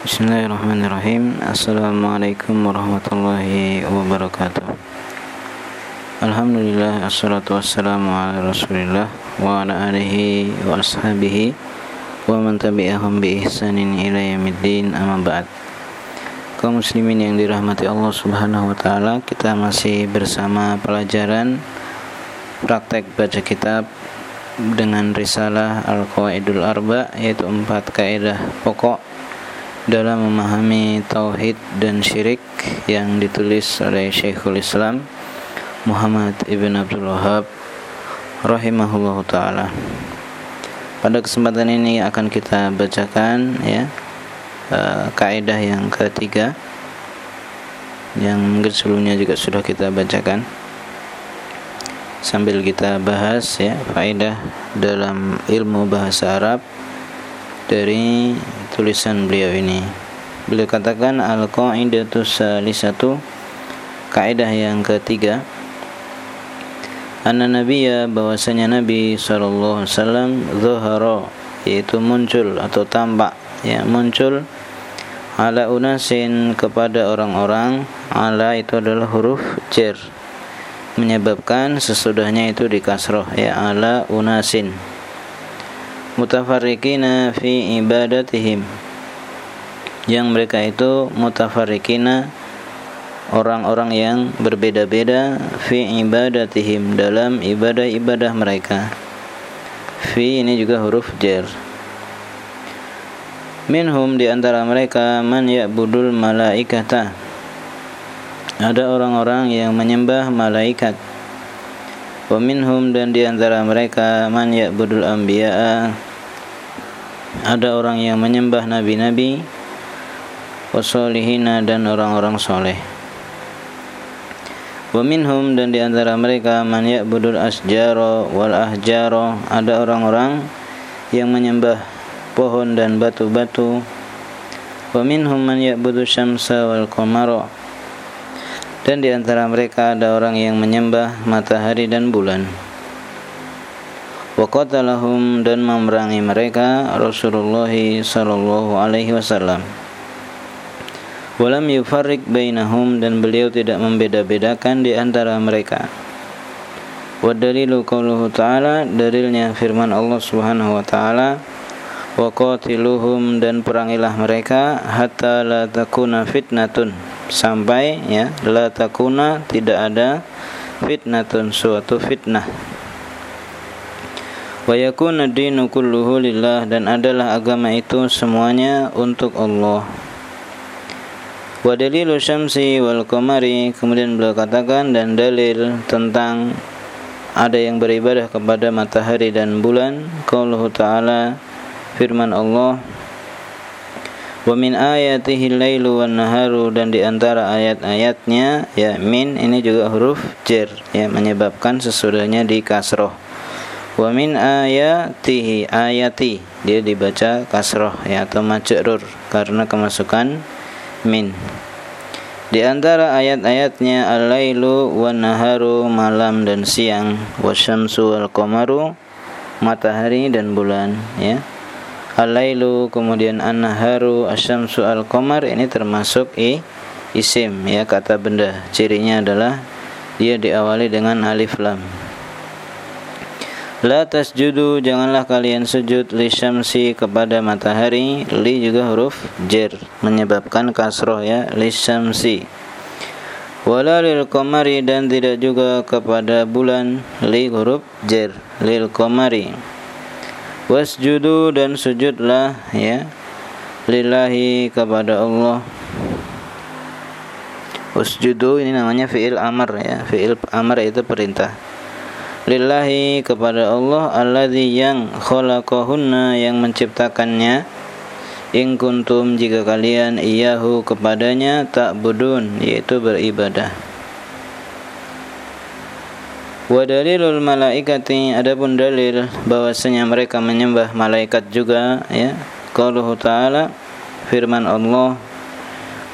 Bismillahirrahmanirrahim. Assalamualaikum warahmatullahi wabarakatuh. Alhamdulillah Assalatu wassalamu ala rasulillah Wa ala alihi wa ashabihi Wa man tabi'ahum bi ihsanin ila yamiddin Amma ba'd. Kaum muslimin yang dirahmati Allah Subhanahu wa taala, kita masih bersama pelajaran praktek baca kitab dengan risalah Al-Qawaidul Arba yaitu empat kaidah pokok dalam memahami tauhid dan syirik yang ditulis oleh Syekhul Islam Muhammad Ibn Abdul Wahab rahimahullah taala. Pada kesempatan ini akan kita bacakan ya uh, kaidah yang ketiga yang mungkin sebelumnya juga sudah kita bacakan sambil kita bahas ya faedah dalam ilmu bahasa Arab dari tulisan beliau ini. Beliau katakan al-qaidatu salisatu kaidah yang ketiga anna nabiyya bahwasanya nabi sallallahu alaihi wasallam zuhara yaitu muncul atau tampak ya muncul ala unasin kepada orang-orang ala itu adalah huruf jar menyebabkan sesudahnya itu di kasroh ya ala unasin mutafarriqina fi ibadatihim. Yang mereka itu mutafarriqina orang-orang yang berbeda-beda fi ibadatihim dalam ibadah-ibadah mereka. Fi ini juga huruf jar. Minhum di antara mereka man ya'budul malaikata. Ada orang-orang yang menyembah malaikat. Wa minhum dan di antara mereka man ya'budul anbiya'a ada orang yang menyembah nabi-nabi wasolihina dan orang-orang soleh. Wa minhum dan di antara mereka man ya'budul asjaro wal ahjaro ada orang-orang yang menyembah pohon dan batu-batu. Wa minhum man ya'budu syamsa wal qamara dan di antara mereka ada orang yang menyembah matahari dan bulan. Waqatalahum dan memerangi mereka Rasulullah sallallahu alaihi wasallam. Walam yufarrik bainahum dan beliau tidak membeda-bedakan di antara mereka. Wa dalilu ta'ala dalilnya firman Allah Subhanahu wa taala wa qatiluhum dan perangilah mereka hatta la takuna fitnatun sampai ya la takuna tidak ada fitnatun suatu fitnah wa dinu kulluhu lillah dan adalah agama itu semuanya untuk Allah wa dalilu syamsi wal qamari kemudian beliau katakan dan dalil tentang ada yang beribadah kepada matahari dan bulan qauluhu ta'ala firman Allah Wa min ayatihi lailu wan naharu dan di antara ayat-ayatnya ya min ini juga huruf jar ya menyebabkan sesudahnya di kasroh. Wa min ayatihi ayati. Dia dibaca kasroh ya atau majrur karena kemasukan min. Di antara ayat-ayatnya al-lailu wan naharu malam dan siang wasyamsu wal qamaru matahari dan bulan ya. Al-lailu kemudian an-naharu asyamsu al-qamar ini termasuk i isim ya kata benda. Cirinya adalah dia diawali dengan alif lam La tasjudu janganlah kalian sujud li syamsi kepada matahari. Li juga huruf jar menyebabkan kasroh ya li syamsi. Wala lil qamari dan tidak juga kepada bulan li huruf jar lil qamari. Wasjudu dan sujudlah ya lillahi kepada Allah. Wasjudu ini namanya fi'il amar ya fi'il amar itu perintah lillahi kepada Allah alladzi yang khalaqahunna yang menciptakannya in kuntum jika kalian iyahu kepadanya tak budun yaitu beribadah Wa dalilul malaikati adapun dalil bahwasanya mereka menyembah malaikat juga ya. Qauluhu ta'ala firman Allah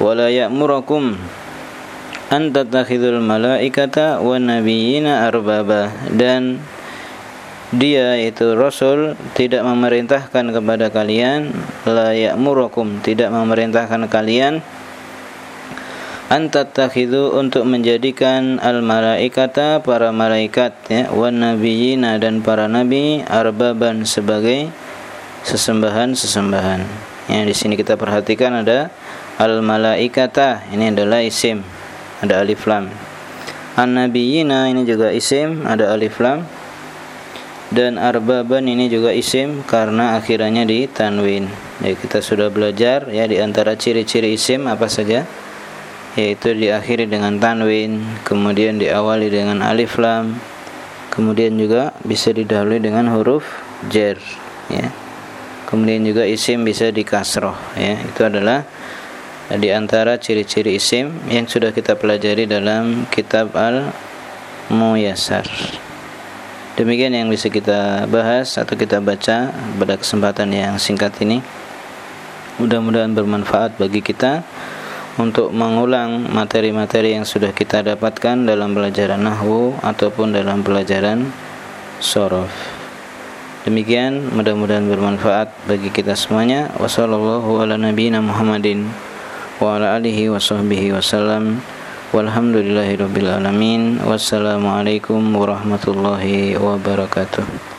wala ya'murakum an malaikata wan nabiyina arbaba dan dia itu Rasul tidak memerintahkan kepada kalian la ya'murukum tidak memerintahkan kalian antatakhidu untuk menjadikan al malaikata para malaikat ya wan nabiyina dan para nabi arbaban sebagai sesembahan-sesembahan. Yang di sini kita perhatikan ada al malaikata ini adalah isim ada alif lam. An nabiyina ini juga isim ada alif lam dan arbaban ini juga isim karena akhirannya di tanwin. Ya kita sudah belajar ya di antara ciri-ciri isim apa saja? Yaitu diakhiri dengan tanwin, kemudian diawali dengan alif lam, kemudian juga bisa didahului dengan huruf jar ya. Kemudian juga isim bisa dikasroh ya. Itu adalah di antara ciri-ciri isim yang sudah kita pelajari dalam kitab Al-Muyassar. Demikian yang bisa kita bahas atau kita baca pada kesempatan yang singkat ini. Mudah-mudahan bermanfaat bagi kita untuk mengulang materi-materi yang sudah kita dapatkan dalam pelajaran nahwu ataupun dalam pelajaran sorof. Demikian mudah-mudahan bermanfaat bagi kita semuanya. Wassalamualaikum warahmatullahi wabarakatuh. Walhamdulillahirabbil alamin. Wassalamualaikum warahmatullahi wabarakatuh.